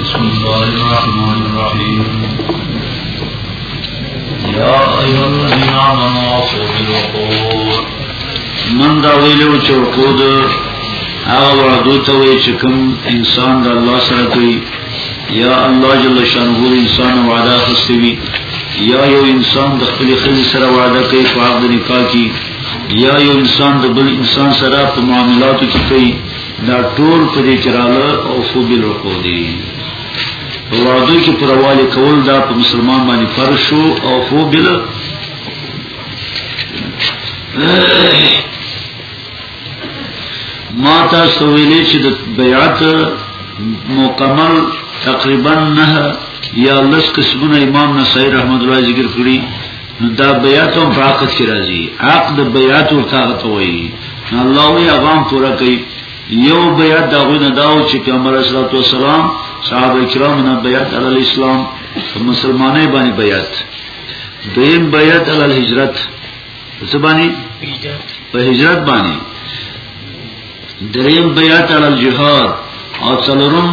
بسم الله الرحمن الرحيم يا أيها الذين آمنوا أوفوا بالعقود من دا ویلو چې عقود هغه وعدو ته وي چې کوم انسان د الله سره کوي یا الله جل شانه انسان وعده خستوي یا یو انسان د خپل خځې سره وعده کوي په هغه نکاح کې یا یو انسان د بل انسان سره په معاملاتو کې کوي دا ټول په دې کرانه او فو بل رکو دي په وادو کې پرواله کول دا په مسلمان باندې فرض شو او فو بل ما تاسو ویلې چې د بیعت مکمل تقریبا نه یا لس قسمونه امام نصیر رحمت الله ذکر کړی نو دا بیعت هم په عقد کې راځي عقد بیعت ورته هغه ته وایي نو الله وی هغه هم پوره کوي یو بیعت د هغوی نه دا و چې پیغمبر علیه الصلوة والسلام صحابه کرام نه بیعت علی الاسلام په مسلمانۍ باندې بیعت دویم بیعت علی الهجرت څه باندې په هجرت باندې دریم بیعت علی الجهاد او څلورم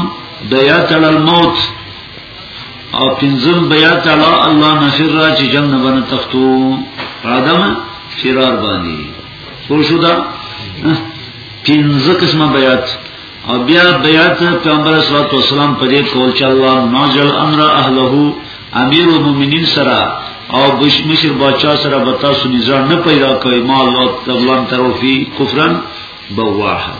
بیعت علی الموت او پنځم بیا تعالی الله نفر را چې جنگ نه باندې تختو آدم فرار باندې ټول شو دا پنځه قسمه بیات او بیا بیات پیغمبر صلی الله علیه وسلم په دې کول چې الله ناجل امر اهله امیر المؤمنین سره او بشمشر بادشاہ سره به تاسو نزاع نه پیدا کوي ما الله تبلان تروفی کفرن بواحد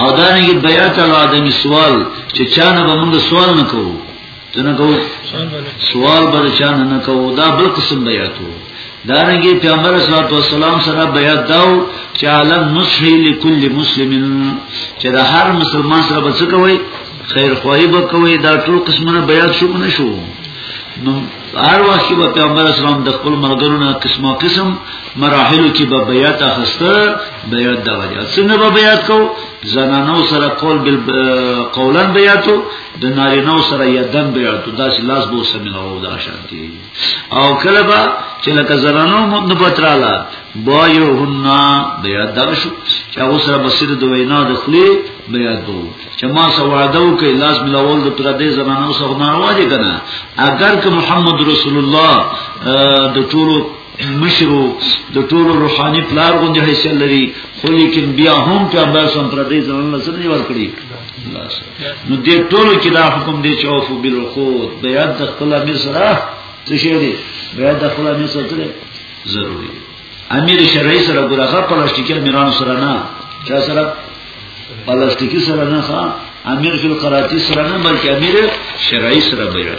او دا نه کې بیا ته آدمي سوال چې چا نه به موږ سوال نه کوو ته نه کوو سوال به چا نه نه کوو دا بل قسم بیا ته دا نه کې پیغمبر صلی الله علیه وسلم سره بیا داو چې عالم نصح لكل مسلم چې دا هر مسلمان سره به څه کوي خیر خوایي به کوي دا ټول قسمونه بیا شو نه شو نو هر وخت به پیغمبر اسلام د خپل ملګرو نه قسمه قسم مراحلو کې به بیعت اخسته بیعت دا وایي څنګه به بیعت کو زنانو سره قول بل قولن بیعتو د نارینو سره یدن بیعتو دا چې لاس بو سمینه او دا شانتي او کله به چې لکه زنانو مد پتراله بایوهن بیعت دا شو چې هغه سره بصیر د وینا د خلی بیعت وو چې ما سوادو کې لاس ملاول د پر دې زنانو سره ناروا دي کنه اگر که محمد رسول الله د ټولو مشرو د ټولو روحاني پلار غوندې حیثیت لري خو لیکن بیا هم پیغمبر سم پر دې ځان له سره ور کړی نو دې ټولو کې دا حکم دی چې اوفو بالعقود بیا د خپل امیر سره څه شي دی بیا د خپل امیر سره ضروري امیر شرعي سره ګورغه پلاستیکي امیرانو سره نه چا سره پلاستیکي سره نه ښا امیر فل قراتی سره نه بلکې امیر شرعي سره بیره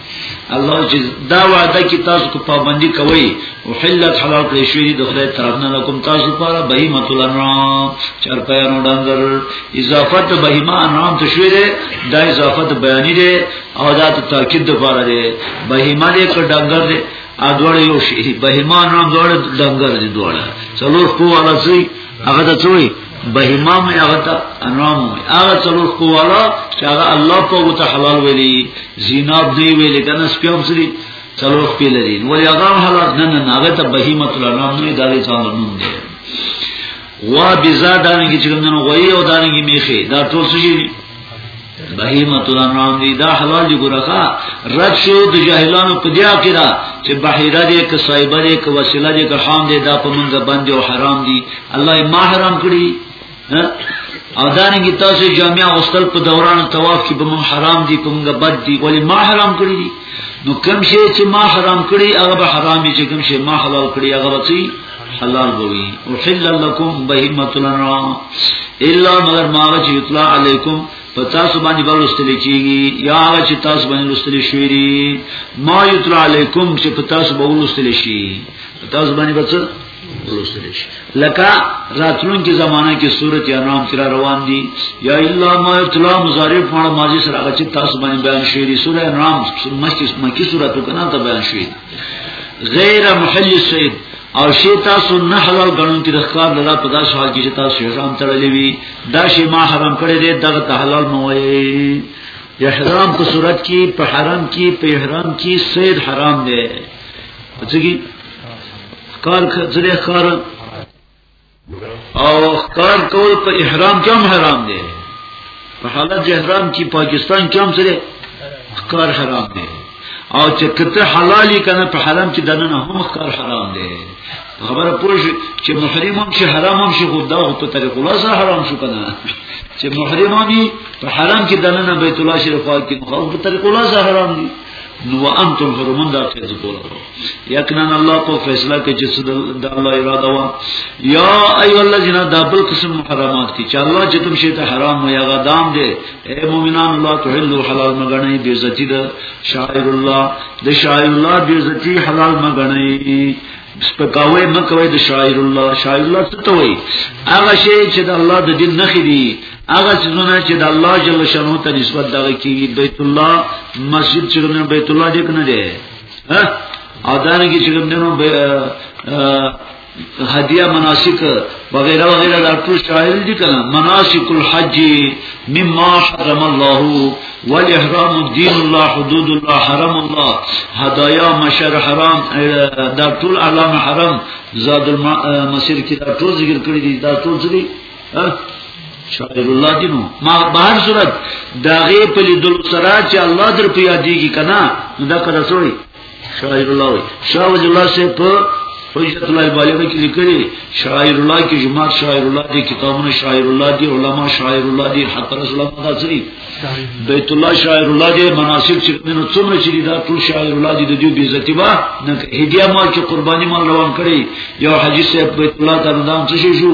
الله چې دا وعده کې تاسو کو پابندي کوي او حلت حلال کړی شوی د خدای طرف نه لکم تاسو لپاره بهیمه الانعام چر پیانو ډنګر اضافه د بهیمه انعام ته شوی دی دا اضافه د بیانې دی او دا د تاکید لپاره دی بهیمه دې کړه ډنګر دی ا دوړ یو شی بهیمه انعام دوړ ډنګر دی دوړ څلور په والا سي هغه ته څوی بهما مې هغه ته انعام وي هغه څلور قوالا چې هغه الله په وته حلال ویلي زیناب دی ویلي کنه سپیوم سری څلور په لري نو هغه حلال نه نه هغه ته بهیمه الانعام نه دالي څنګه نوم دی وا بزا دانګي چې کوم نو غوي او دانګي میخي دا ټول څه دي بهیمه الانعام دی دا حلال دی ګورخه رد شو د جاهلانو په دیا کې را چې بحیره دی که صایبه دی که وسیله دی که حام دی دا په منځ باندې او حرام دی الله یې ما حرام کړی او دانګي تاسو جامع غسل په دوران طواف کې به مون حرام دي کوم بد دي ولی ما حرام کړی دي نو کوم شی چې ما حرام کړی هغه به حرام دي چې کوم شی ما حلال کړی هغه به حلال بوي او حل لكم بهمت الانعام الا مگر ما چې اطلاع علیکم پتا سو باندې ولستل کیږي یا چې تاسو باندې لستل شوی دی ما یطلع علیکم چې پتا سو به ولستل شي تاسو باندې بچ ولستل شي لکه راتلونکي زمانہ کې صورت انعام کرا روان دي یا الا ما یطلع مضارع په ماضی سره هغه چې تاسو باندې بیان شوی دی سورہ انعام مکه مکه سورته کنا ته بیان شوی غیر محل السید او شی تاسو نه حلال غنون کې د ښکار لاله په داسې حال کې چې تاسو یې ځان تړلې وي دا شی ما حرام کړی دی دغه ته حلال مو وایي احرام په صورت کې په حرام کې په احرام کې سید حرام دی څه کی ښکار ځلې ښکار او کار کول په احرام کې هم حرام دی په حالت د احرام کې پاکستان کې هم سره کار حرام دی او چې کته حلالي کنه په حرام کې دنه نه هم کار حرام دی خبره پوه چې محرم هم شي حرام هم شي خو دا په طریق الله سره حرام شو کنه چې محرم هم په حرام کې دنه نه بیت الله شریف کې خو په طریق الله سره حرام دي نو انتم حرمون دا څه کوله یقینا الله په فیصله کې چې څه د الله اراده وا یا ایو الذین دا بل قسم محرمات کی چې الله چې کوم شی ته حرام وي هغه دام دی اے مؤمنان الله تحلوا حلال مګنئ بی عزتی د شاعر الله د شاعر الله بی عزتی حلال مګنئ سپکاوی مکوی د شاعر الله شاعر الله څه ته وای هغه شی چې د الله د دین نخې دي هغه څونه چې د الله جل شانو ته نسبت دغه کیږي بیت الله مسجد چې بیت الله دې کنه دی او دانه کې چې کوم دنو هدیه مناسک وغیرہ وغیرہ دا ټول شاعر دي کنه مناسک الحج مما حرم الله والاحرام دین الله حدود الله حرم الله هدايا مشر حرام دا ټول علامه حرم زاد المسیر کې دا ټول ذکر کړی دي دا ټول ذکر شاعر الله دی نو ما بهر صورت دا غي په لیدل سره چې الله در په یادېږي کنه دا کړه سوې شاعر الله وي شاعر الله سه په حجت الله بالغ کې لیکلي شاعر الله کې جماعت شاعر الله دي کتابونه شاعر الله دي علما شاعر الله دي حتی رسول الله تاسري بیت الله شاعر الله دي مناسب چې نن څومره چې دا ټول شاعر الله دي د دې بي عزتي با نه هدیه مال چې قرباني مال روان کړي یو حدیث بیت الله تعالی دا څه شو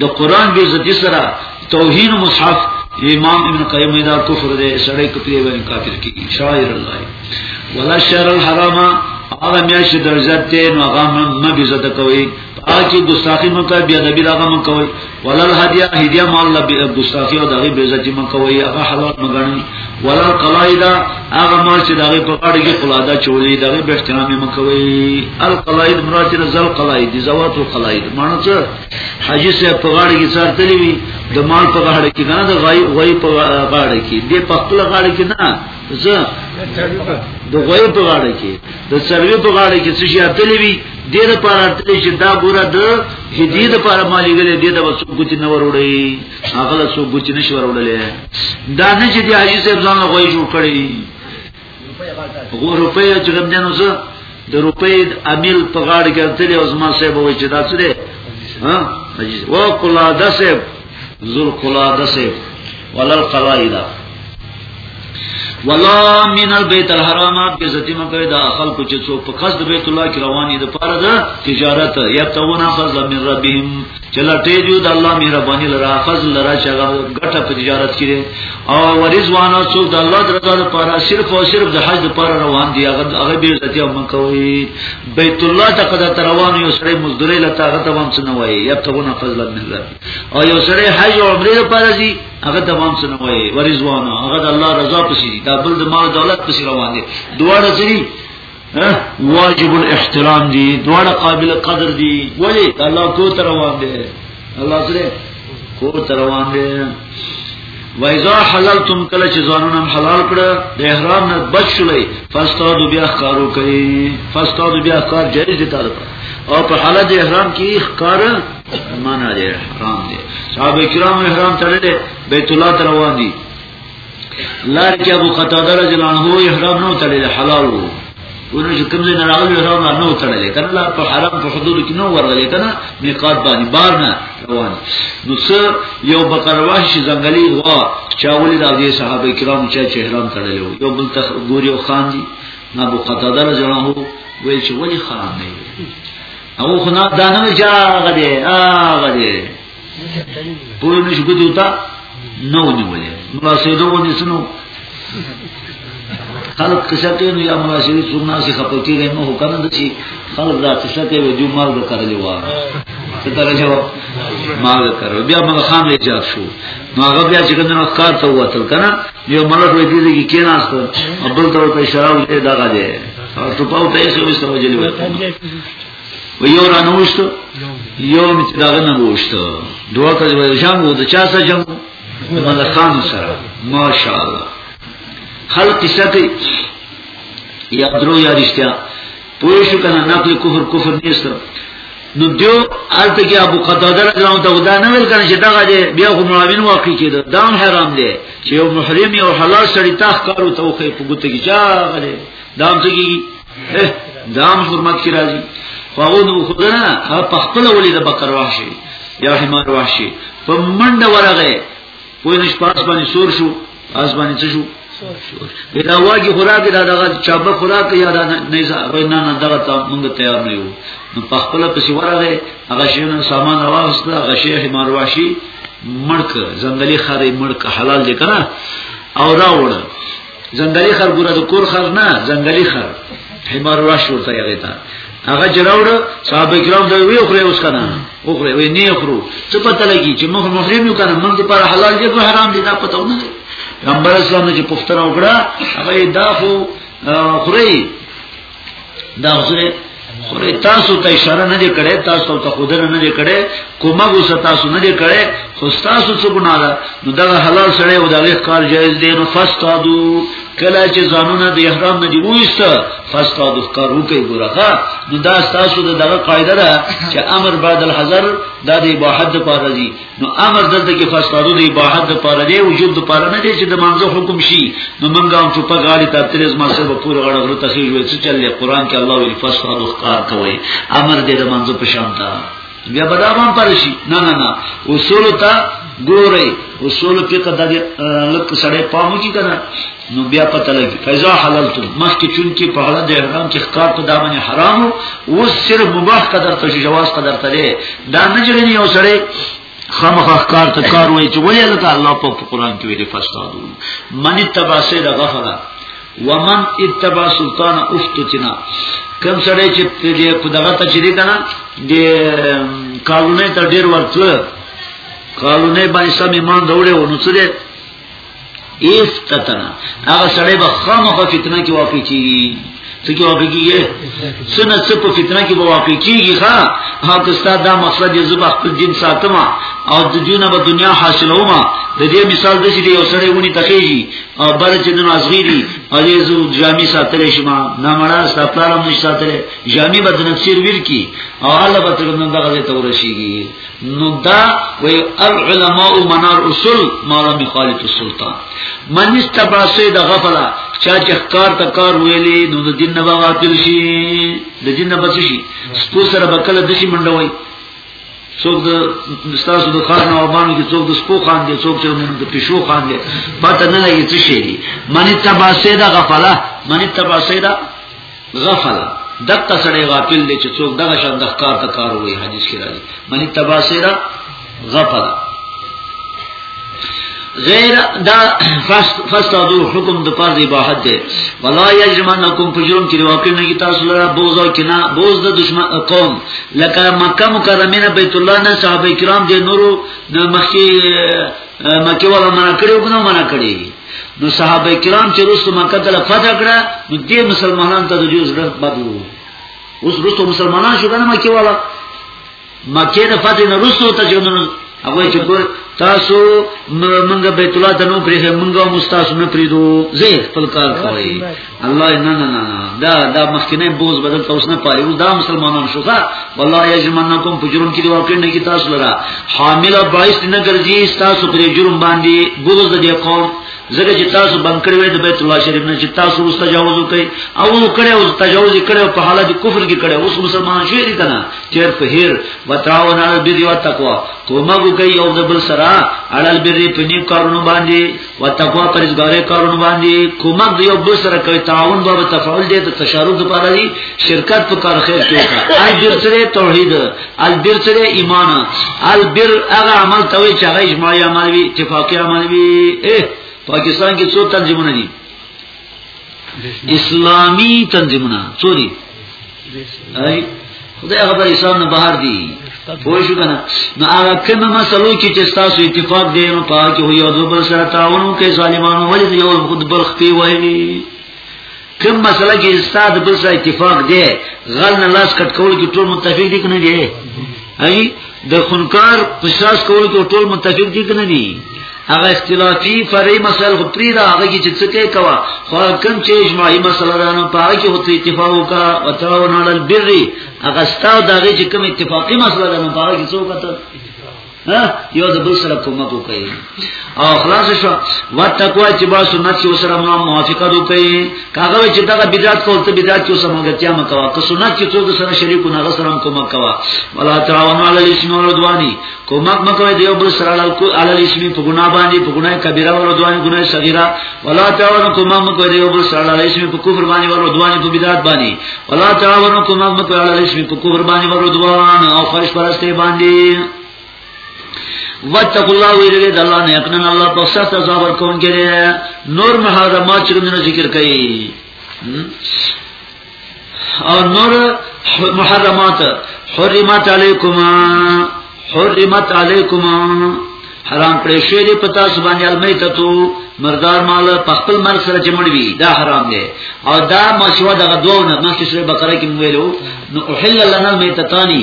د قران به عزت سره توهین مصحف امام ابن قیم دا کفر دی سړی کپی وین کافر کی شاعر الله ولا شهر الحرام هغه میاشت د عزت ته نو هغه نه به عزت کوي هغه چې ګستاخی مو کوي بیا د بیر هغه مو کوي ولل هدیه هدیه مال له ګستاخی او دغه به عزت مو کوي هغه حلال مګنی ولا قلایدا هغه ما چې دغه په غاړه کې قلاده چولې دغه به احترام یې مکوي القلاید مراد چې زل قلاید دي زوات القلاید معنی څه حاجی صاحب په غاړه کې څار تللی وي د مال په غاړه کې نه د غای غای په غاړه کې د پخپل غاړه کې نه زه د غای په غاړه کې د سروي په غاړه کې څه شي تللی وي د لپاره تللی چې دا ګوره د هدیه لپاره مالګلې د د وسو کوتی نه وروړي هغه له څو ګوتی نشو وروړلې دا نه چې دی حاجی صاحب ځان له غوي جوړ کړی غو روپې چې کوم جنو زه د روپې امیل په غاړه ګرځلې او زما صاحب وای چې دا څه دی ها حاجی و کلا د صاحب ذل کلا د صاحب ولل قلایدا ولا من البيت الحرام کې زتی مکه دا خلکو چې څو په قصد بیت الله کې رواني د پاره ده تجارت یا تونه فضل من ربهم چلټې جو د الله مهرباني لرا فضل لرا چې هغه ګټه په تجارت کړي او ورزوانه څوک د الله درضا لپاره صرف او صرف د حج لپاره روان دي هغه هغه به عزت یې مکوي بیت الله ته قد روان یو سره مزدوري لته هغه ته هم څه نه وایي یا ته نه فضل من الله او یو سره حج او عمره لپاره دي هغه ته هم څه نه وایي ورزوانه هغه د الله رضا پسې دي دا بل د مال دولت پسې روان دي دوه ورځې واجب الاحترام دی دواړه قابل قدر دی ولی الله کو تر روان دی الله سره کو تر روان دی وایذا حللتم کله چې ځانونه حلال کړه د احرام نه بچ شولې فاستاد بیا ښکارو کوي فاستاد بیا ښکار جایز دي تاسو او په حالت احرام کې ښکار معنا دی احرام دی صاحب کرام احرام تړلې بیت الله ته روان دي لار کې ابو قتاده رضی الله عنه احرام نو تړل حلال وو ونه چې کوم ځای نه راغلی احرام نه نو تړل کنه لار په حرام په حدود کې نو ورغلی کنه میقات باندې بار نه روان نو څه یو بقرواه شي ځنګلي وا چاولې د دې صحابه کرام چې چې احرام تړل وو یو بل تخ ګوري او خان دي نه ابو قتاده رضی الله عنه ویل چې ولی خان نه او خنا دانه جا غدي هغه دي پوه نه شو ګوتو ته نو نیولې مناسبه ونی سنو خلق قصه کوي نو یا مناسبه څونه سي خپکی نه هو کنه د شي خلق دا قصه کوي جو مال د کړلې و ته کړلې و مال د کړو بیا مګ خام یې جات شو نو هغه بیا چې کنه نو کار ته وته کنه یو ملک وې دې کې کې ناس ته ابل ته په اشاره ولې دا غاده او ټپاو ته یې سوې سمجلې و و یو را نوشتو یو می چې داغه نوشتو دوه کله وای جام وو د چا سره جام ملکان سره ماشاءالله خلق قصه کوي یا درو یا رښتیا پوه شو کنه نقل کفر کفر نیسته نو دیو آلته کې ابو قتاده رضی الله عنه دا نه ویل کنه چې دغه دې بیا خو مراوین واقع کېده دا هم حرام دی چې یو محرم یو حلال سړی تاخ کارو ته خو په ګوته کې چا غلې دا هم څه دام حرمت کی راځي خو هغه نو خدانه هغه په خپل ولې د بکر وحشي یا حمار وحشي په منډه ورغه په نش پاس باندې سور شو اس باندې څه شو دا واجی خوراک دا دغه چابه خوراک یا دا نه زه نه نه دغه ته موږ تیار نه یو نو په خپل پسې ورغه هغه شیونه سامان راوسته هغه شی حمار وحشي مړک زنګلي خارې مړک حلال دي کنه او راوړ زندلی خر ګوره د کور خر نه زندلی خر حمار راش ورته یغی تا هغه جراوړ صاحب کرام دا وی خو اوس کنه او خو وی نه خرو څه پته لګی چې موږ محرم یو کنه موږ پر حلال دي پر حرام دي دا پته ونه پیغمبر اسلام چې پښتنه وکړه هغه دا خو خوري دا غزره خوري تاسو ته اشاره نه دی کړې تاسو ته خودر نه دی کړې کومه غوسه تاسو نه دی کړې خو تاسو څه ګناه ده نو دا حلال سره او دا غیر کار جایز دی نو فاستادو کله چې ځانونه د احرام نه دی وېست فاستادو کار وکي ګورخه نو دا تاسو د دغه قاعده ده چې امر بعد الحذر د اباحت لپاره دی نو امر دلته کې خاص کارو دی باحد د پاره دی وجود د پاره نه دی چې د منځو حکم شي نو منګه هم چې په غاړي ته ترز ما سره پورې غړ غره تخیج وي چې چلې قران کې الله ویل فسادو ښکار کوي امر دې د منځو په شان تا بیا به دا هم پر شي نه نه نه اصول ته ګوري اصول فقہ د لک سړې پامو کې کنه نو بیا پته لګي فیضا حللتم مخکې چون کې په حالت د احرام کې ښکار په دامن حرام او صرف مباح قدر ته جواز قدر ته دی دا نه جوړنی او سره خامخ ښکار ته کار وای چې ولې الله تعالی په قرآن کې ویلي فسادو من اتبع سید غفلا ومن اتبع سلطان افتتنا کم سره چې دې په دغه ته چې کنه د قانوني تر ډیر ورته قانوني باندې سم ایمان دوړې ونو څه ایس قطنا هغه سړی به خامخا فتنه کې واقع کیږي څه کې واقع کیږي سنه څه په فتنه کې به واقع کیږي ښا هغه استاد دا مقصد یې زبا خپل دین ساتما او د دنیا به دنیا حاصلوما د دې مثال د دې یو سړی ونی تخیږي او بل چې د نازغيري او دې زو جامي ساتلې شما نه مړه ستاره مو ساتلې جامي بدنفسیر ویر کی او الله به تر نن دغه ته ورشيږي نو دا وی العلماء منار اصول مولا مخالف السلطان من استبرا سید غفلا چا چې کار ته کار ویلې نو د دین نه غافل شي د دین نه بچ شي سپو سره بکله د شي منډه وای څوک د ستاسو د خان او باندې کې څوک د سپو خان دی څوک چې موږ د پښو خان دی پته نه لګي څه شي منی تبا سیدا غفلا منی تبا سیدا غفل دقه سړی غافل دی چې څوک دغه شان د ښکار ته کار وایي حدیث کې راځي منی تباسرا غفل غیر دا فست او حکم د پاره دی باحد دی ولا یجمنکم فجرم چې واقع نه کی تاسو لپاره بوز او کنا بوز د دشمن قوم لکه مکه مکرمه بیت الله نه صحابه کرام دي نورو د مخکې مکه ولا منع کړو کنه منع کړی نو صحابه کرام چې رسو مکه ته فتح کړه نو دې مسلمانان ته د جوز رد بدو اوس رسو مسلمانان شو کنه مکه ولا مکه نه فتح نه رسو ته جوړ هغه چې ګور تاسو منګه بیت الله ته نو پرې منګه مستاسو نه پریدو زه خپل کار کوي الله نه نه نه دا دا مخکنه بوز بدل تاسو نه پاره اوس دا مسلمانان شو ښا والله یجمنکم فجرون کې دوه کړنه کې تاسو لرا حامل باعث نه ګرځي تاسو پر جرم باندې بوز د دې قوم زګه چې تاسو بند کړی وای د بیت الله شریف نه چې تاسو اوس تجاوز وکړي او نو کړي او تجاوز کړي په حالت کفر کې کړي اوس مسلمان شوی دي کنه چیر په هیر وتاو نه بری او تقوا کومه کوي او د بل سره اړل بری په نیو کارونو باندې وتقوا پرزګارې کارونه باندې کومک دی او بل سره کوي تعاون به تفاعل دې ته تشارک لپاره دی شرکت په کار خیر کې وکړه البر سره توحید البر سره ایمان البر هغه عمل ته وي چې هغه اجماعي عمل وي اتفاقي عمل وي پاکستان کې څو تنظیمونه دي اسلامی تنظیمونه څوري ای خدای خبر اسلام نه بهر دي پوه شو کنه نو هغه کومه مسلو کې چې تاسو اتفاق دی نو پاک هو یو د بل سره تعاون کوي ظالمانو ولې یو خود بل خپي وایي کوم مسله کې استاد بل سره اتفاق دی غل نه لاس کټ کول کې ټول متفق دي کنه دی هغه د خنکار قصاص کول کې ټول متفق دي کنه دي هغه اختلافي فرعي مسائل خو پری دا هغه کې چې څه کوي کوا خو کوم چې اجماعي مسله ده نو پای کې هوته اتفاق وکا او تراو نه لل بری هغه ستاو دا چې کوم اتفاقي مسله ده نو پای کې څه وکړه ها یو د بل سره کومک وکړي او خلاص شو وتقوا چې با سنت سو سره ما موافقت وکړي کاغه چې دغه بدعت کول ته بدعت کې سم غتیا مکوا که سنت چې څوک سره شریک نه غسر هم کوم کوا ولا تعاون علی الاسم والعدوان کومک مکوي دیو بل سره علی الاسم په ګنا باندې په ګنا کبیره او عدوان ګنا صغیره ولا تعاون کومک مکوي دیو بل سره علی الاسم په کفر باندې او عدوان په بدعت باندې ولا تعاون کومک مکوي علی الاسم په کفر باندې او عدوان او فرش پرسته باندې واتقوا الله ویرګه د الله نه یقینا الله په سخت عذاب ورکون کړي نور محرمات چې موږ ذکر کړي او نور محرمات حرمت علیکما حرمت علیکما حرام کړی شوی دی پتا سبحان الله ته تو مردار مال په خپل مر سره چې مړوي دا حرام دی او دا مشوا دغه دوه نه مخکې سوره بقره کې ویلو نو احل لنا المیتتانی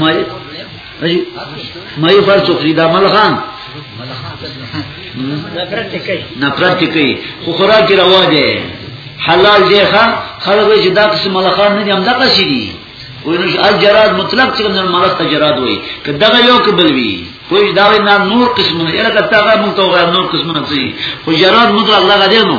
مې مې پر څوکري دا ملخان نفرت کوي خو خوراک روا دی حلال دی ښا خلک چې دا قسم ملخان نه دي هم دغه شي دي وینو چې الجراد مطلق چې کوم ملخ ته جراد وایي که دغه یو کبل وي کوئی دا نه نور قسمونه یره کته هغه مونږ ته نور قسمونه کوي خو جراد مونږ الله غدي نو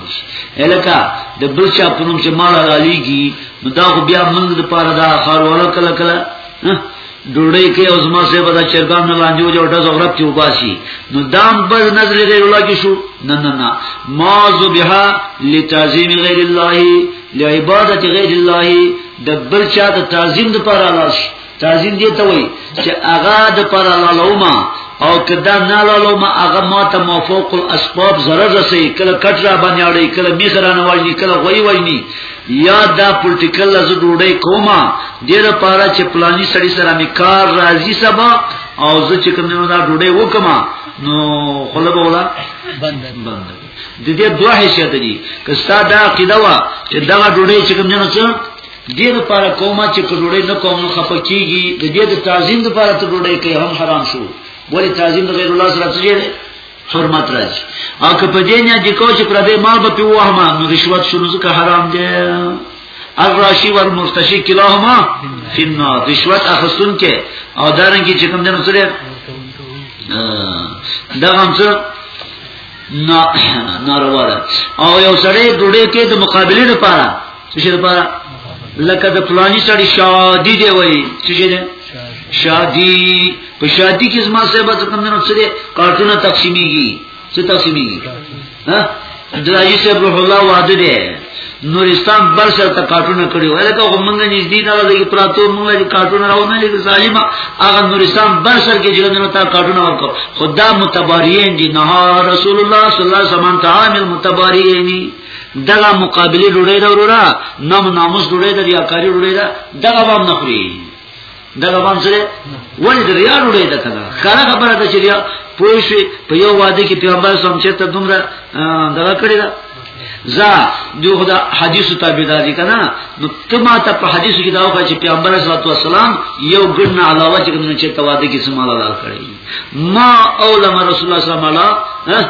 الکا د بل چا په نوم چې مال حلاليږي نو دا خو بیا موږ د پاره دا خار ولا کله کله ډوړې کې اوس ما سه بدا چرګان نه لاندې وځو ډز اورب کې وباسي نو دام بل نظر غیر الله کې شو نه نه نه ما ذبها لتعظیم غیر الله لعبادت غیر الله د بل چا د تعظیم لپاره لاس تعظیم دې ته وای چې اغا د پر لالوما او کدا نه لالوما اغا ما ته موفوق الاسباب zarar رسي کله کټ را باندې اړي کله میخ را نه وایي کله غوي وایي یا دا پولیټیکل لز ډوډۍ کوما دې لپاره چې پلاني سړی سره می کار راځي سبا او زه چې کوم نه دا ډوډۍ وکما نو خلک ولا بند بند د دې دوه حیثیت دي که ستا دا عقیده وا چې دا ډوډۍ چې کوم نه څه دې لپاره کومه چې په ډوډۍ نه کوم نو خپه کیږي د دې د تعظیم لپاره ته ډوډۍ کوي هم حرام شو ولی تعظیم د غیر الله سره څه دی حرمت راځي او که په دې نه د کو چې پر دې مال به په وهمه نو رشوت شنو ځکه حرام دی الراشی والمرتشی کلاهما فی النار رشوت اخستون کې او دارنګي چې کوم دنه سره دا هم څه ناروا ده او یو سړی ډوډۍ کې د مقابله لپاره څه شي لپاره لکه د پلاني سړي شادي دی وای څه شي دی شادي په شادي کې زما سره به کوم نه څه دي کارتونه تقسیميږي څه تقسیميږي ها درایي صاحب روح الله واده دی نورستان بر سر ته کارټونه کړی وای دا غومنګ نږدې دا د پراتو موږ د کارټونه راونه لګ ظالم هغه نورستان بر سر کې جوړ نه تا کارټونه ورکو خدا متبارین دي نه رسول الله صلی الله علیه وسلم ته عامل متبارین دغه مقابله ډوړې دا وروره نام ناموس ډوړې دا ریاکاری ډوړې دا دغه وام نه خوري دغه وام سره ولې د ریا ډوړې دا کنه خره خبره ده چې ریا پوه شي په یو واده کې پیغمبر سم چې ته دومره دغه کړی دا زا دو خدا حدیث تابعداري کنه نو ته ما ته په حدیث کې دا وکړه چې پیغمبر صلی الله علیه وسلم یو ګن علاوه چې کوم چې تواده کې سماله لار کړی ما اولم رسول الله صلی الله علیه وسلم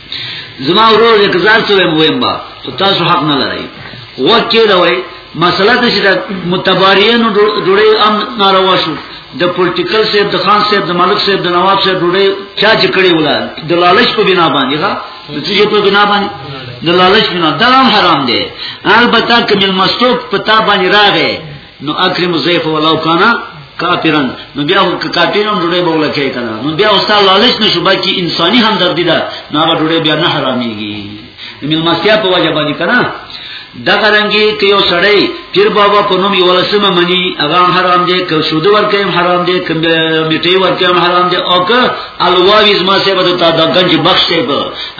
زما ورور دې کزار څه ویم ویم با تاسو حق نه لرئ وکه دا وای مسله د چې متباریانو ډوړې ام ناروا شو د پولیټیکل سیب د خان سیب د ملک سیب د نواب سیب ډوړې چا چې کړی ولا د لالچ په بنا باندې ښا د چې په بنا باندې د لالچ بنا دا حرام دی البته کمل مستوب پتا باندې راغې نو اکرم زیف ولو کانا کافرن نو بیا کافرن ډوډۍ بوله کوي کنه نو بیا استاد لالچ نشو بلکې انساني همدردی ده نو هغه ډوډۍ بیا نه حراميږي ملمستیا په وجه باندې کنه دغه رنګي کې یو سړی پیر بابا په نوم یو لسمه منی هغه حرام دی که سود ورکې حرام دی که میټي ورکې حرام دی او که الواویز ما سه بده تا د گنج بخش دی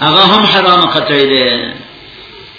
هغه هم حرام خطرې دی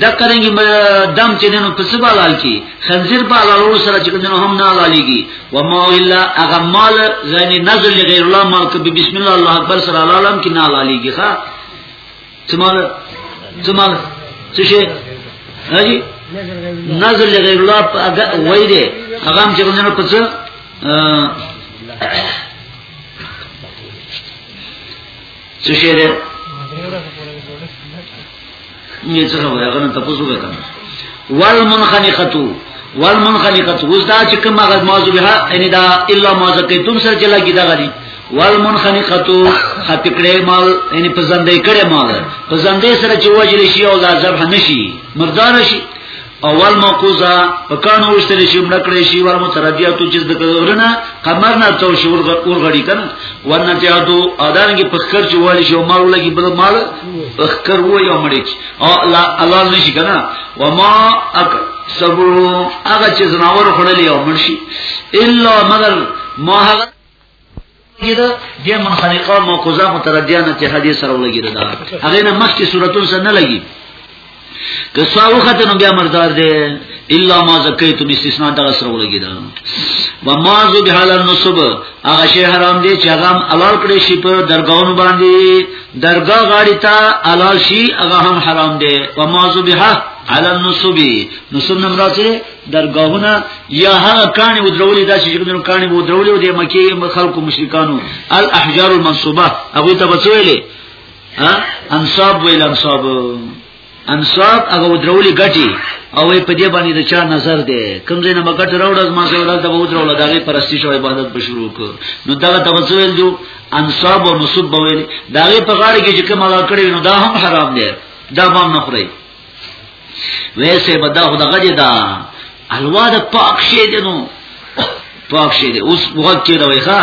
د قرنګ دم چې دنو په سبا لال کی خنزیر په لالو سره چې دنو هم نه لالیږي و ما الا اغه مال زنی نزل غیر الله مال ک بسم الله الله اکبر سره لالم کې نه لالیږي ښا تمال تمال څه شي راځي نزل غیر الله اغه وای دی هغه چې دنو په څه څه شي مې څه خبره هغه نه تاسو وکړه والمنخنقتو والمنخنقتو اوس دا چې کومه غږ موضوع به ان دا الا ما زکیتم سره چې لګی دا غلی والمنخنقتو خپکړې مال ان په زندې کړې مال په زندې سره چې وجل شي او لا ذبح نشي مردار شي اول موقوزه په کانو وشتل شي مړکړې شي ور متردیاتو چې د کورنه قمر نه تو شي ورغړی کنه ورنه ته ادو اذانګي په خر چې والی شو مال لګي بل مال اخر وو یو مړی او الله نشي کنه وما اک صبرو هغه چې زناور خړلې او مرشي الا مگر ما هغه کېده د منخنقه موقوزه متردیانه ته حدیث سره ولګي دا هغه نه مخکې صورتون سره نه لګي که ساو ختنو بیا مردار دی الا ما زکیتم استثناء دا سره ولګی دا و ما ذو بحال النصب هغه شی حرام دی چې هغه حلال کړی شي په درگاہونو باندې درگاه غاړي ته حلال شي هغه هم حرام دی و ما ذو بحال النصب نصب نمراسه درګاهونه یا هغه کاني ودرولې دا چې کومو کاني ودرولې او د مکه خلکو مشرکانو الاحجار المنصوبه هغه ته بچولې ها انصاب ویل انصاب انصاب هغه ودرولې غټي او په دې باندې د چا نظر دی کوم ځای نه مګټ راوړل ما سره ورته به ودرول دا غي پرستی شو عبادت به شروع کو نو دا ته وسویل جو انصاب او نصب ویل دا غي په غاړه کې چې کوم علاقه کړی نو دا هم حرام دی دا هم نه خوري ویسه بدا خدا غدی دا الوا د پاک شی دی نو پاک شی دی اوس وخت کې راوي ښا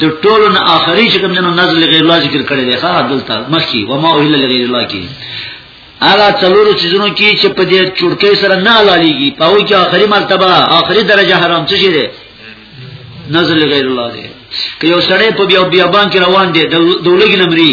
د ټولو نه اخري چې کوم جنو نزل غیر الله ذکر کړی دی ښا دلته مخکي و ما اوهل لغیر الله کې هغه څلورو چیزونو کې چې په دې چورکې سره نه لالیږي په وای کې اخري مرتبه اخري درجه حرام څه شي دی نزل غیر الله دی که یو سړی په بیا بیابان کې روان دی د دولګي نمرې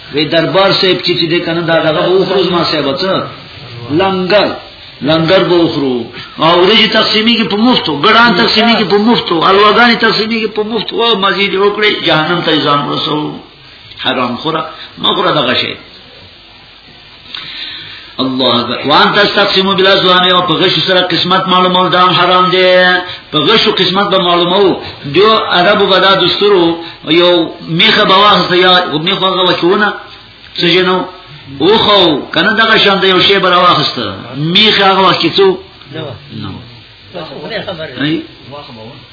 وی دربار صاحب چې چې دې کنه دا دغه وخروز ما صاحب ته لنګر لنګر به وخرو او ورځي تقسیمي کې په مفتو ګډان تقسیمي کې په مفتو الوغانی تقسیمي کې په مفتو او مزید وکړي جهنم ته ځان ورسو حرام خوره مغره دغه شی الله اکبر وان تستقسمو بلا زوانه او په غشو سره قسمت معلومول دا حرام دی په غشو قسمت به معلومو دیو عربو غدا دستورو یو میخه بواخ یا میخه غوچونه سجنو اوخو کنه دغه شان دی یو شی بر واخسته میخه هغه وخت کې څو نو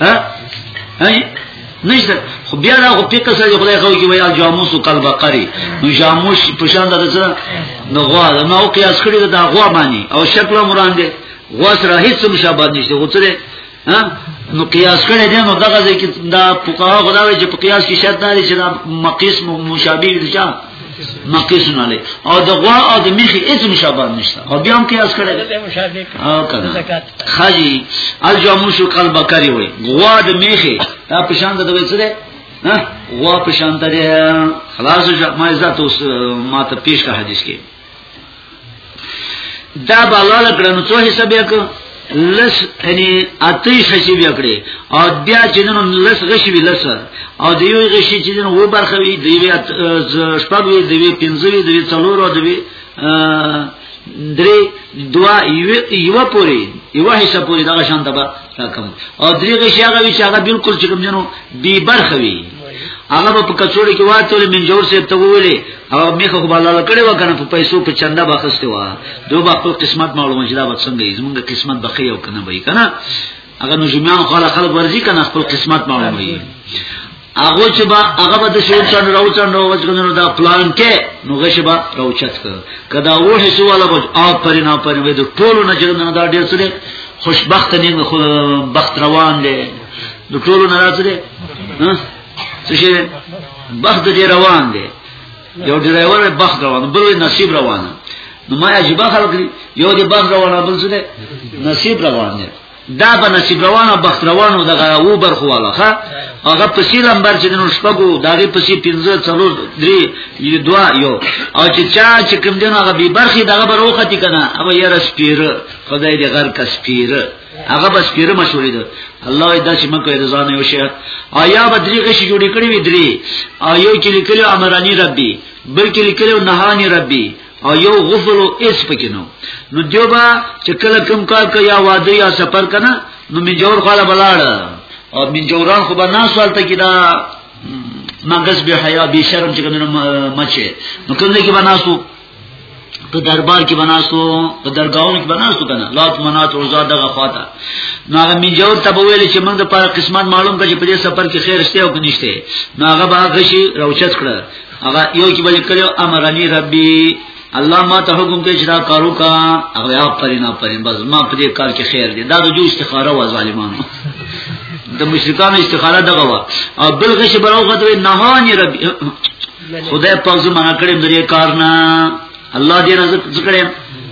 ها ها نشته خو بیا دا خو پیکه سره خدای خو کې ویا جاموس او قلب قری نو جاموس په شان د سره نو غوا نو قیاس کړی دا غوا باندې او شکل مران دی غوا سره هیڅ مشابهت نشته خو سره ها نو قیاس کړی دی نو دغه ځکه دا فقها غواړي چې په قیاس کې شرط نه لري چې دا مقیس مشابه دي مقیسون علی او د غوا او د میخي هیڅ مشابه نشته او بیا هم قیاس کړی او کنه خاجی الجاموش قلب کری وای غوا د میخي دا پشان د دوی سره غوا پشان ته خلاص ما عزت اوس ما ته پیش کا حدیث کې دا بالا لکړه نو څو حصہ بیا کو لس یعنی اتی خشی بیا کړي او بیا چې نن لس غشي وی لس او دی یو غشي چې نن و برخه وی دی بیا شپږ وی دی پنځه وی دی څلور او دی درې دوا یو پوری یو حصہ پوری دغه شان تبا راکم او درې غشي هغه وی چې هغه بالکل چې کوم جنو بی برخه وی هغه په کڅوړې کې واټول من جوړ سي ته ویلې او میخه خو بالا کړي وکنه په پیسو په چنده بخسته وا دوه په خپل قسمت معلومه چې دا به څنګه یې زمونږ قسمت بخي او کنه وای کنه هغه نو جمعان خو خلک ورزي کنه خپل قسمت معلومه وي هغه چې با هغه به د شور چن راو چن راو وځګنو دا پلان کې نو غش با راوچت کړ کدا و هي سواله بج او پرینا پرې وې د ټولو نه چې نه دا ډېر سره خوشبخت نه خو بخت روان دي د ټولو نه راځي څه شي بخت دې روان دی یو ډرایور بخت روان بل نصیب روان نو ما عجیب خلک یو دې بخت روان بل څه دی نصیب روان دی دا به نصیب روان او بخت روان او دغه و برخو والا ښا هغه په سی لمبر چې نو شپګو دغه په سی 15 څلور درې یو دوا یو او چې چا چې کوم دین هغه به برخي دغه بروخه تی کنه هغه یې رسپیر خدای دې غر کس پیر هغه بس پیر مشورې ده الله دا چې مکه رضا نه وشي آیا بدري غشي جوړې کړې وې درې آیا چې لیکلو امرانی ربي بلکې لیکلو نهانی ربي او یو غفل او اس پکې نو نو دیوبا چې کله کم کار کوي یا واده یا سفر کنه نو می جوړ خاله بلاړ او می جوړان خو به نه سوالته کې دا مغز به حیا به شرم چې کنه مچه نو کله کې بناسو په دربار کې بناسو په درگاہونو کې بناسو کنه لات منات او زاد دغه خواته ناغه میجور ته ویل چې موږ د پاره قسمت معلوم کړي په دې سفر کې خیر شته او کنيشته ناغه به غشي روچت کړه هغه یو کې بل کړو امرني ربي الله ما ته حکم کوي چې دا کارو کا هغه یا پرینا پرین بس ما په دې کار کې خیر دی دا د جو استخاره و ظالمانو د مشرکانو استخاره دغه وا او بل غش براو غدوی نهانی ربي خدای په ځما نه کړم درې کار نه الله دې رزق ذکرم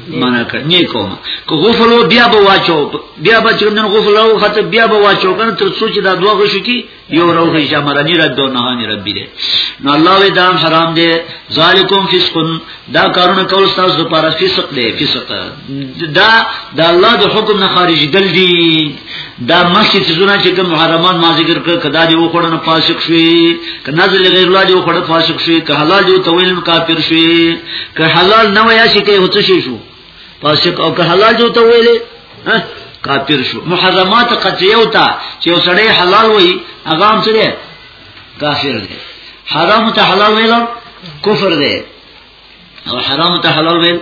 منع کړ نه کوم کو غفلو بیا به واچو بیا به چې نن غفلو خاطر بیا به واچو کنه تر څو چې دا دوه غشو کی یو روغه شمرانی رد او نهانی ربی دې نو الله وې دام حرام دې ذالکم فسقن دا کارونه کول تاسو لپاره فسق دی فسق دا د الله د حکم نه خارج دل دی دا مسجد زونه چې کوم محرمان ما ذکر کړ کدا دی وخوړ نه فاسق شوی ک نازل غیر الله دی وخوړ فاسق شوی ک حلال دی تویل کافر شوی ک حلال نه ویا شي کې هوڅ شي شو فاسق او ک حلال دی تویل کافر شو محرمات قطعیه او تا چې وسړی حلال وای هغه هم سره کافر دی حرام ته حلال ویل کفر دی او حرام ته حلال ویل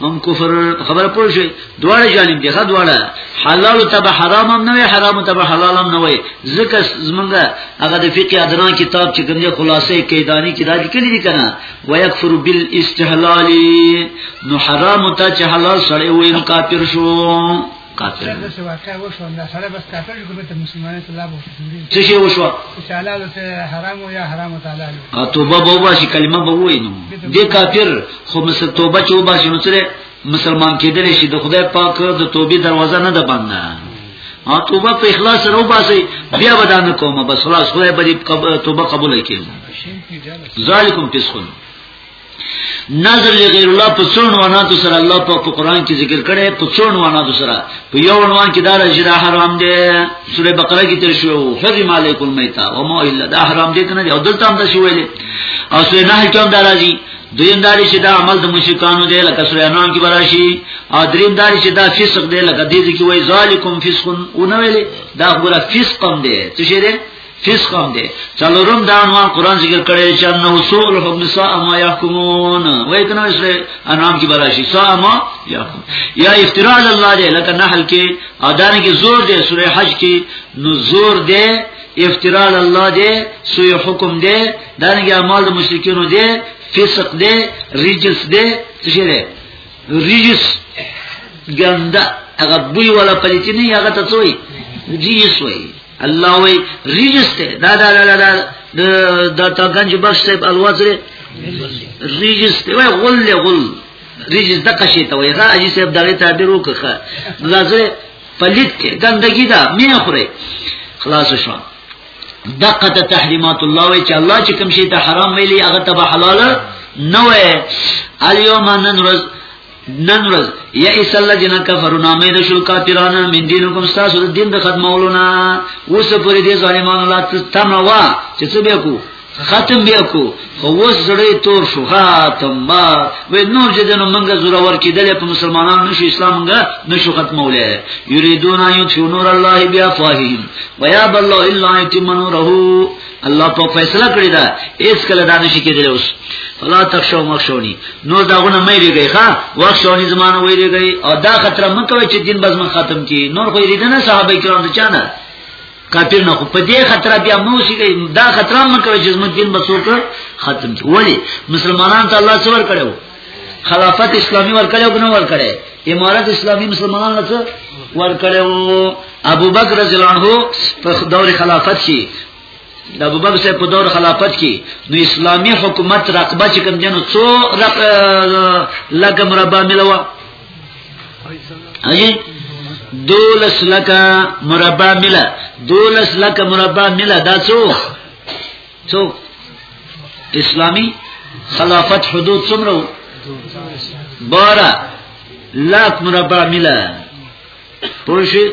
هم کفر خبر پوه شي دواړه جانب دي خد واړه حلال ته به حرام هم نه وي حرام ته به حلال هم نه وي ځکه زمونږه هغه د فقه ادنا کتاب چې کومه خلاصې کیدانی کې راځي کړي دي کنه ويکفر بالاستحلال نو حرام ته چې حلال سره وي نو کافر شو قاتل څه شو واقعا وشو دا سره بس کافر شو کومه مسلمانانو ته لابو څه شي وشو چې حلال ته حرام یا حرام ته حلال او توبه به وباسي کلمه به وایي نو دې کافر خو مس توبه چې وباسي نو سره مسلمان کېدل شي د خدای پاک د توبې دروازه نه ده بند او توبه په اخلاص سره وباسي بیا ودان کوم بس خلاص خدای به توبه قبول کړي ذالکم فسقون نظر لغیر الله په څون واناتو سره الله په قرآن کې ذکر کړي په څون واناتو سره په یو عنوان کې دا راځي دا حرام دی سوره بقره کې تر شو حرم علیکم میتا و ما الا دا حرام دی کنه او دلته هم دا شو ویل او سوره نه کې هم دا راځي دویم داری چې دا عمل د مشرکانو دی لکه سوره انعام کې براشي او دریم داری چې دا فسق دی لکه دې کې وای ذالکم فسقون او نه ویل دا غره فسقم دی څه شي دی فسق هم دی څلورم دا عنوان قران ذکر کړی چې انه سوء الحكم ساء ما يحكمون وای کنه اسره انعام کی براشي ساء ما يحكم یا افتراء الله دی لکه نحل کې اذان کې زور دی سوره حج کې نو زور دی افتراء الله دی سوء حکم دی دانګه اعمال د مشرکینو دی فسق دی رجس دی څه شي دی رجس ګنده هغه بوی ولا پلیتی نه هغه ته څوی رجس وای الله وی رجس ته دا دا دا دا د د تاګنج بخش صاحب الوزر رجس ته وی غل غل رجس د قشی ته وی راځي صاحب دغه تعبیر وکړه لازم پلیت کې ګندګی دا مینه خوره خلاص شو دقه ته تحریمات الله وی چې الله چې کوم شی ته حرام ویلي هغه ته حلال نه وي الیوم نن ورځ نن ورځ یئس الذین کفروا نامید شل کافرون من دینکم تاسو د دین د ختمولونا اوس پر دې ظالمانو لا تموا چې څه به کو ختم بیا کو خو اوس زړې تور شو ختم ما و نور چې دنو منګه زوره ور کېدل په مسلمانانو نشو اسلام منګه نشو ختمولې یریدون ایو نور الله بیا فاهم ویا بالله الا یتم نوره الله په فیصله کړی دا اس کله دانه شي کېدل اوس فلا تخشو مخشونی نو دا غونه مې لري ښا وښونی زمانه وې لري او دا خطر مې کوي چې دین بزم ختم کی نور خو یې نه صحابه کرام ته چانه کافر نه خو په دې خطر بیا مو شي دا خطر مې کوي چې زموږ دین بسوک ختم کی ولی مسلمانان ته الله صبر کړو خلافت اسلامی ورکړی او کنه ورکړی امارت اسلامی مسلمانانو ته ورکړی او ابو بکر رضی الله عنه په دور خلافت کې د ابو بکر صاحب په دور خلافت کې نو اسلامی حکومت رقبه چې کوم دینو څو رق لګم ربا ملوا اي دولس لکه مربع مله دولس لکه مربع مله دا څو څو اسلامی خلافت حدود څومره بارا لاک مربع مله پوښي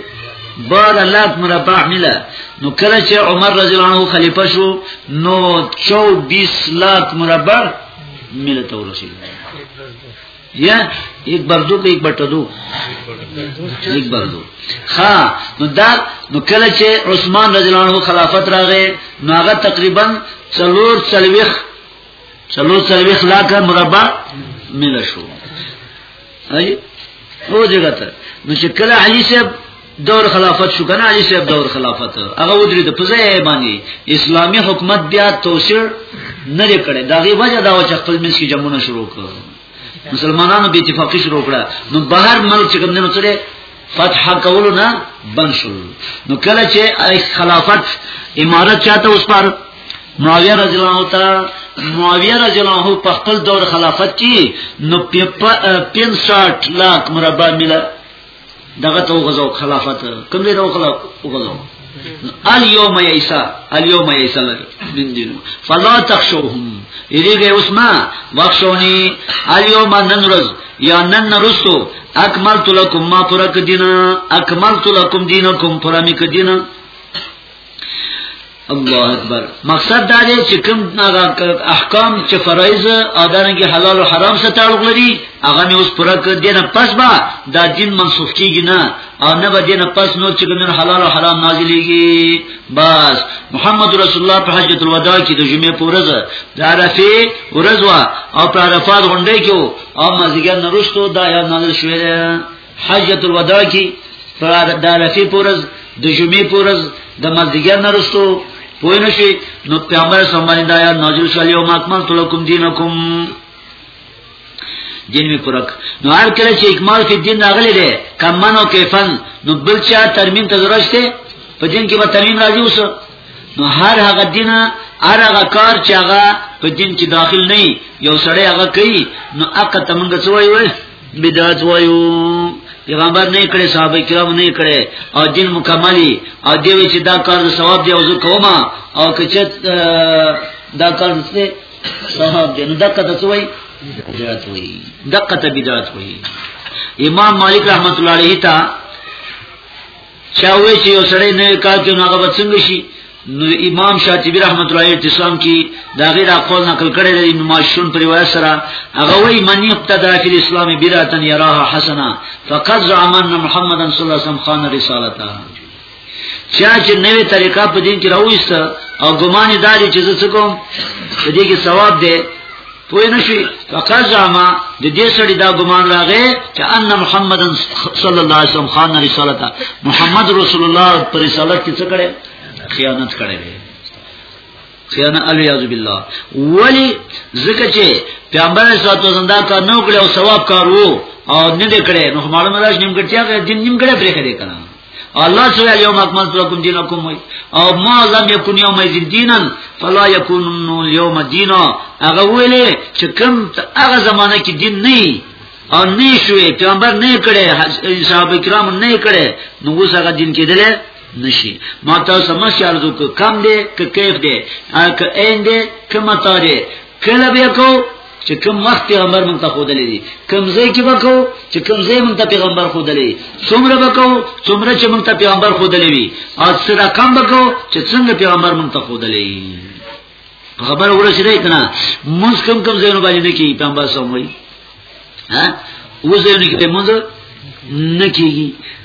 بارا لاک مربع مله نو کله چې عمر رضی الله عنه خلیفہ شو نو 24 لاک مربع مله تورسید یا یک بار دو که یک بار دو یک بار دو ها نو دا نو کله چې عثمان رضی الله عنه خلافت راغې نو هغه تقریبا څلور څلويخ څلور څلويخ لاکه مربع مل شو هاي هو دې غته نو چې کله علي صاحب دور خلافت شو کنه علي صاحب دور خلافت هغه ودرې د پزې باندې اسلامی حکومت بیا توسیر نه کړي دا غي وجه دا و چې خپل منځ کې جمعونه شروع کړ مسلمانانو به اتفاقی شروع کړه نو بهر ملک چې کوم نه سره فتح کولو نه بند شو نو کله چې خلافت امارت چاته اوس پر معاویه رضی الله تعالی معاویه رضی الله عنه په خپل دور خلافت کې نو 560 لاک مربع میله دغه تو غزو خلافت کوم دی نو خلافت غزو الیوم یسا الیوم یسا من دین فلا تخشوهم یریږي اوس ما بخښونی الیوم ننرز یا نن رسو اکملت لکم ما پرک دین اکملت لکم دینکم پرمیک دین الله اکبر مقصد دا دی چې کوم احکام چې فرایض او دانګي حلال او حرام سره تعلق لري هغه مې اوس پوره کړ دینه پس با دا دین منسوخ کیږي نه او نه به دینه پس نور چې کوم حلال او حرام نازلېږي بس محمد رسول الله په حجۃ الوداع کې د جمعې پورز د عرفه ورځ وا او په عرفات غونډې کې او مزګر نرستو دا یا نازل شوې حجۃ الوداع کې پر دالفي پورز د جمعې پورز د مازیګر نرستو پوه نشي نو پیغمبر صلی الله علیه وسلم دا نازل شو یو ماکمل تلکم دینکم دین می پرک نو هر کله چې اکمال فی دین راغلی دی کمن او کیفن نو بل چا ترمیم ته ضرورت شته په دین کې به ترمیم راځي اوس نو هر هغه دین هر هغه کار چې هغه په دین کې داخل نه یو سړی هغه کوي نو اقا تمنګ څوی وای بدعت وایو پیغمبر نه کړي صحابه کرام نه کړي او دین مکملي او دی چې دا کار د ثواب دی او زه کوم او کچه دا کار څه ثواب دی نو دا کته څه وایي بدعت وایي دقه ته بدعت وایي امام مالک رحمت الله علیه ته چا وې چې یو سړی نه کار کوي هغه به څنګه شي نو امام شاطبی رحمت الله علیه تسلام کی دا غیر اقوال نقل کړی دی ابن ماشون پر روایت سره هغه وی من یقتدا فی الاسلام بدعتا یراها حسنا فقد زعم ان محمدن صلی الله علیه وسلم خان رسالته چا چې نوې طریقه په دین کې راوېسته او ګمان داري چې زه څه کوم په دې کې ثواب دی پوه نشي فقط زما د دې سړي دا ګمان راغی چې ان محمد صلی الله علیه وسلم خان رسالت محمد رسول الله پر رسالت کې څه کړي خیانت کړي خیانه الیاذ بالله ولی زکه چې پیغمبر صلی الله علیه وسلم دا کار نو کړو ثواب کارو او نه دې کړي نو معلومه راځي نیم کړتیا دین نیم کړي پرې کړي کنه الله سوی اليوم اکملت لكم دينكم وي او ما لم يكن يوم الدين دينا فلا يكون اليوم دينا هغه ویلې چې کوم هغه زمانہ کې دین نه او نه شوې پیغمبر نه کړي صحابه کرام نه کړي نو اوس هغه دین کېدل نشي ما ته سمسیا ارزو کم دی که کیف دی که این دی که متا دی کله بیا کو چې کوم وخت پیغمبر مونږ ته خودلې دي کوم ځای کې وکاو چې کوم ځای مونږ ته پیغمبر خودلې څومره وکاو څومره چې مونږ ته پیغمبر خودلې وي او څه رقم وکاو چې څنګه پیغمبر مونږ ته خودلې خبر ورسېږي کنه مونږ کوم کوم ځای نه باندې کې پیغمبر سم وي ها وزه نه کې مونږ نه کېږي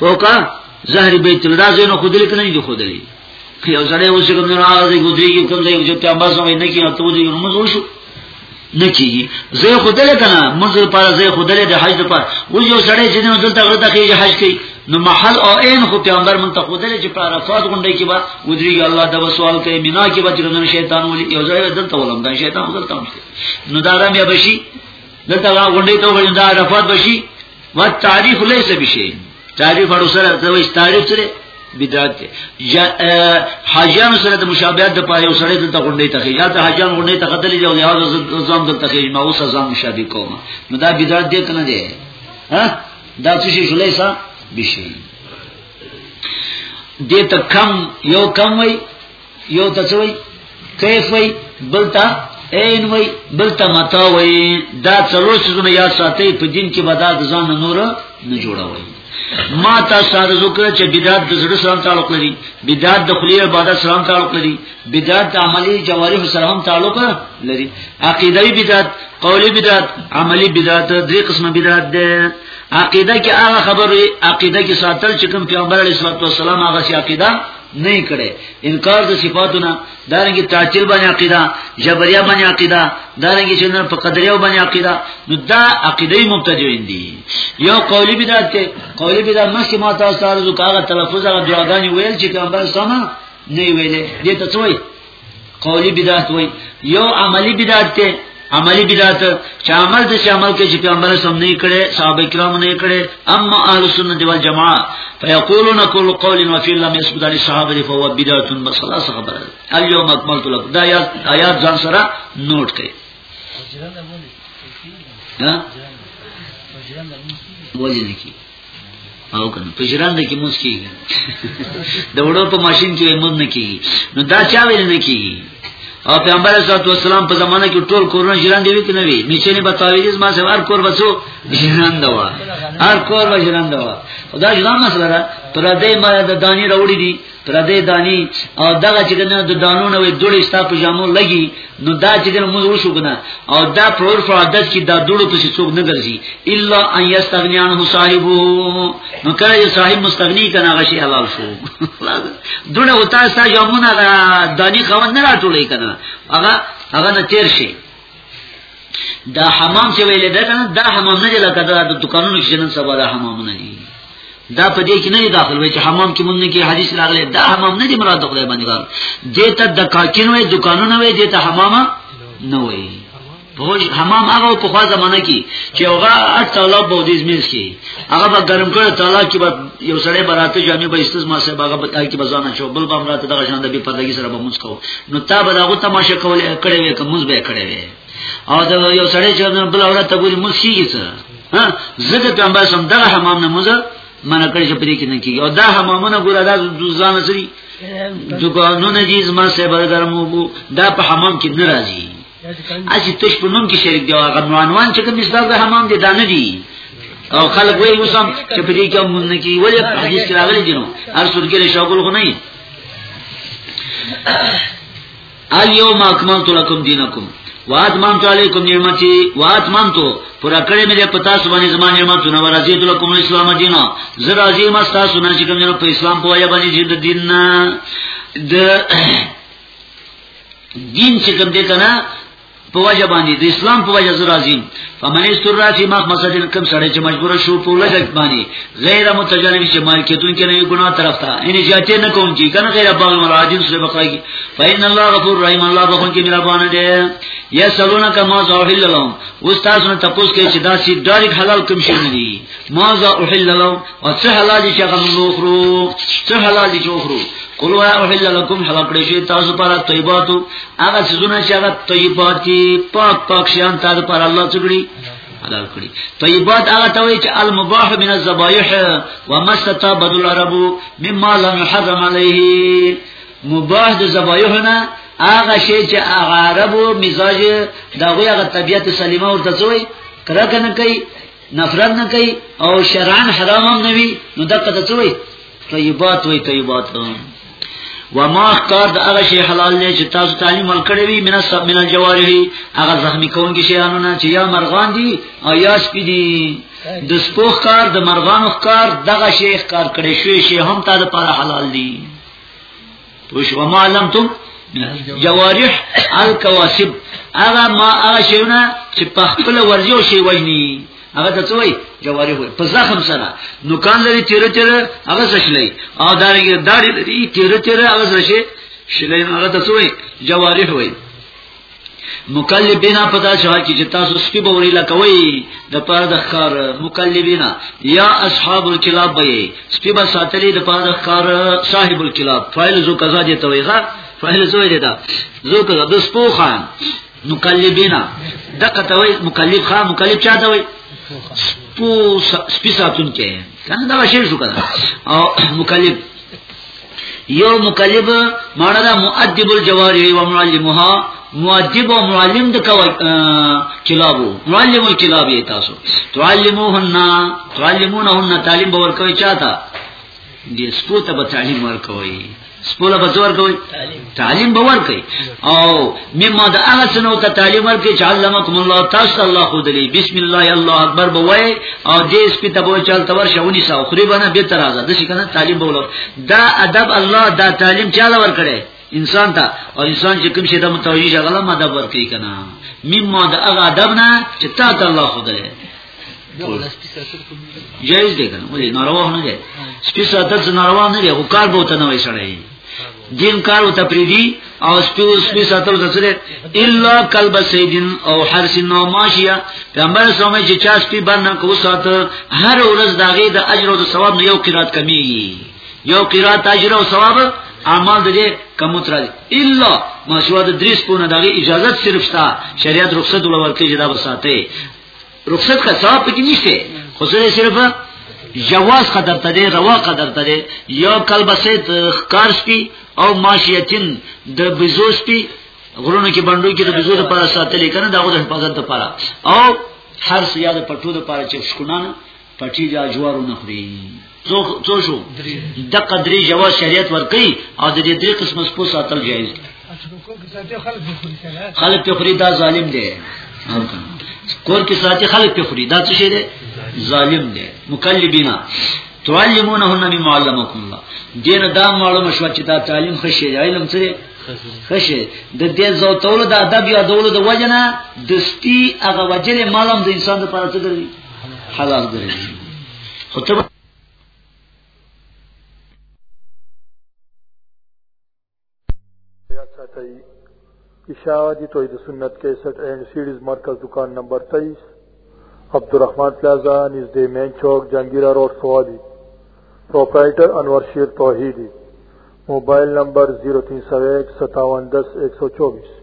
فوقا زهر بیت الله زینو خودلی کنه دی خودلی یو سره اوس کوم نه راځي ګودري کې کوم ځای چې په امباز باندې نه کې ته ودی نو موږ وشو نه کیږي زه خودل کنه موږ په زه خودل د حج په اوس یو سره چې نو دلته غره ته کې حج کوي نو محل او عین خو پیغمبر مون ته خودل چې په عرفات غونډه کې با ودري الله د وسوال کوي مینا کې به جنن شیطان ولي یو ځای دلته ولم دا شیطان دلته نو دا رام یا بشي دلته غونډه ته وړاندې عرفات بشي ما تاریخ لیس بشی تاریخ اړو سره ته وایي تاریخ سره بدعت حاجیان سره د مشابهت د پاره یو سره د غونډې ته یا ته حاجیان غونډې ته قتل دی او یا ځم د تخیج ما اوس ځم مشابه کوم نو دا بدعت دی کنه دی ها دا څه شي شولای سا بشي دې ته کم یو کم وای یو ته چوي کیف وي بلتا عین وي بلتا متا وي دا څلور څونه یا ساتي په دین کې بدا د ځان نور نه جوړوي ما تا ساده ذکر چې بدعت د زړه سره تعلق لري بدعت د خلیه عبادت سره تعلق لري بدعت عملی جوارح سره هم تعلق لري عقیده بدعت قولی بدعت عملی بدعت درې قسمه بدعت ده عقیده کې هغه خبره عقیده کې ساتل چې کوم پیغمبر علیه الصلاه والسلام هغه سي عقیده نه کړي انکار د صفاتونه دارنګي تعطیل باندې عقیده جبریا باندې عقیده دارنګي چې نه په قدریو باندې عقیده نو دا عقیده مبتدعين دي یو قولی بدعت ته قولی بدعت مخکې ما تاسو ته ارزو کاغه تلفظ هغه دعاګانی ویل چې پیغمبر سما نه ویلې دې ته څوی قولی بدعت وای یو عملی بدعت ته عملی بدعت چې عمل د چې عمل کې چې پیغمبر سم نه کړي صحابه کرام نه کړي اما اهل سنت والجماعه فیقولون كل قول وفي لم يثبت عن الصحابه فهو بدعه بس خلاص خبره اليوم اكملت لك دا آیات ځان سره نوٹ کړئ ها وجران د مونږ وجران د مونږ او کنه په جران د کې موس کیږي د وړو په ماشين کې موږ نه کیږي نو دا چا ویل نه کیږي او پیغمبر صلی الله علیه وسلم په زمانه کې ټول کورونه جران دی وکړي نه وی نشنه به تعویذ ما سره هر کور وسو جران دوا هر کور و جران دوا دا جران مسله پر دې ما د دانی راوړي دي پردې دانی او دغه چې کنه د دانو نه وي دوړې ستا په جامو لګي نو دا چې کنه موږ وشو کنه او دا په عرف عادت کې دا دوړو په څوک نه ګرځي الا ان یستغنی عنه صاحبو نو کله یو صاحب مستغنی کنه هغه شی حلال شو دوړه وتا ستا جامونه دا دانی خوند نه راټولې کنه هغه هغه نه تیر شي دا حمام چې ویل دا کنه دا حمام نه لکه دا د دکانونو کې نن سبا دا حمام نه دي دا په دې کې نه داخل وي چې حمام کې مونږ کې حدیث راغلی دا حمام نه دی مراد خدای باندې کار دې ته د کاکین وي دکانونه وي دې ته حمام نه وي په حمام هغه په خوا زمانہ کې چې هغه اټ طالب بودیزم کې هغه به ګرم کړ تعالی کې به یو سړی براته جامع به استز ما صاحب هغه به تای کې بزانه شو بل بام راته دغه شان د بی پردګي سره به مونږ کو نو تا به داغه تماشه کول کړي وې که مونږ به کړي وې او دا یو سړی چې بل اورا ته ګوري مونږ کیږي څه ها زګه ته به سم دغه حمام نه مونږ منه کړی چې پرې کې نه کیږي او دا حمامونه ګوره دا ځان سری دکانونه دي زما صاحب ګرمو دا په حمام کې ناراضي اسی تش په نوم کې شریک دی هغه عنوان چې کوم مصداق د حمام دی دانه دی او خلک وایي وسم چې په دې کې مونږ نه کی ولې حدیث کې راغلي دي نو هر څور کې شاګل خو نه یې الیوم اکملت لکم دینکم واتممت علیکم نعمتي واتممت پر کړه مې پتا سبحانه زما نعمتونه ورزيد لكم الاسلام دینه زر عظیم استا سونه چې کوم په اسلام په وجه باندې دین د دین چې کوم دې کنه په وجه باندې د اسلام په وجه زرازین فمن استر فی مخمصه کم سړی چې مجبور شو په لږه باندې غیر متجانب چې مال کېتون کې نه ګناه طرف ته ان جاته نه کوم چې کنه غیر باغ مراجین سره بخایي فین الله غفور رحیم الله بخون کې مهربان دی یا سلونا کما زوحل لهم استاد نو تاسو کې چې دا سي ډایرک حلال کوم شي نه دي ما زوحل لهم او څه حلال دي چې هغه موږ خورو څه حلال دي چې خورو قلو یا اوحل لکم حلال کړی شي تاسو پر طیباتو هغه سيزونه چې هغه طیبات دي پاک پاک شیان تاسو پر الله څګړي حلال کړی طیبات هغه ته وایي چې المباح من الذبائح وما استطاب العرب مما لم يحرم عليه مباح د ذبائح نه هغه شی چې عربو مزاج دغه هغه طبيعت سلیمه ورته څوي کرا کنه کوي نفرت نه کوي او شرعن حرام هم نه وي نو دغه ته څه وایي طیبات وایي طیبات وما اختار د هغه شی حلال نه چې تاسو تعلیم ورکړی وي من سب من الجوارح هغه زخمی کون کې شیانو نه چې یا مرغان دي او یا سپی دي د سپوخ کار د مرغانو کار دغه شیخ کار کړي شوی شی هم تا د پاره حلال دي پوش و ما علمتم جوارح الکواسب هغه ما هغه شیونه چې په خپل ورځي او شی وجني هغه ته څوی جواری وي په زخم سره نو کان لري تیر تیر هغه سشلې او داري داري تیر تیر هغه سشلې هغه ته څوی جواری وي مکلبینا پتا شوا کی چې تاسو سپی بوری لکوي د پاره د خار مکلبینا یا اصحاب الکلاب به سپی به ساتلی د پاره د خار صاحب الکلاب فایل زو قضا دي تويغه فایل زو دي دا زو قضا د سپو خان مکلبینا دغه توي مکلب خان مکلب چا دوي سپو سپی ساتون کې کنه دا شی شو کنه او مکلب یو مکلب معنی دا مؤدب الجواری و معلمها مؤدب او معلم د کلابو معلم الکلاب یې تاسو تعلموهن تعلمونهن تعلیم باور کوي چاته دې سپو ته به تعلیم ورکوي سپو له بچور کوي تعلیم تعلیم به ورکي او مما د هغه سنو ته تعلیم ورکي چې علمکم الله تاسو الله خو دلی بسم الله الله اکبر به وای او دې سپی ته به چل تور شونی سو خوري بنه به تر ازه د شي کنه تعلیم به ولر دا ادب الله دا تعلیم چاله ورکړي انسان ته او انسان چې کوم شي د متوجي شغله مدد ورکي کنه مما د هغه ادب نه چې تا ته الله خو دلی جایز دی کنه ولې ناروا نه دی سپیسه تاسو ناروا نه دی او کار به وته نه وای سړی دین کارو تپریدی او سپیو سپی ساتل دسره الا قلب سیدن او حرس نو ماشیا پیغمبر سمه چې چا سپی باندې کو سات هر ورځ داغه د اجر او د ثواب نه یو قرات کمی یو قرات اجر او ثواب اعمال دې کم تر الا ماشوا د دریس پونه دغه اجازه صرف شته شریعت رخصت ولور کې جدا وساته رخصت کا ثواب پکې نشته خو سره صرف جواز قدر ته دی روا قدر ته دی یو کلبسه کار سپی او ماشیتین د بزو سپی غرونو کې بندو کې د بزو د پاره ساتلې کنه داغه د حفاظت لپاره او هر سیاده پټو د پاره چې شکونانه پټی د اجوارو نه خوري څو څو شو د قدرې جواز شریعت ورکي او د دې درې قسم سپو ساتل جایز دي خلک په خوري دا ظالم دی کور کې ساتي خلک په خوري دا څه شي دی ظالم دی مکلبینا تعلمونهن مما علمکم الله دین دا معلومه شو چې دا تعلیم خشي علم څه خشه د دې زوتولو د ادب یادولو د وجنه دستی هغه وجلې مالم د انسان لپاره څه دی حلال ګرځي خو ته اشاعتی توحید سنت 61 اینڈ سیریز مرکز دکان نمبر 23 عبدالرحمن پلازا نزد مین چوک جنگیرہ روڈ سوابی پروپرائٹر انور شیر توحیدی موبائل نمبر 0317 124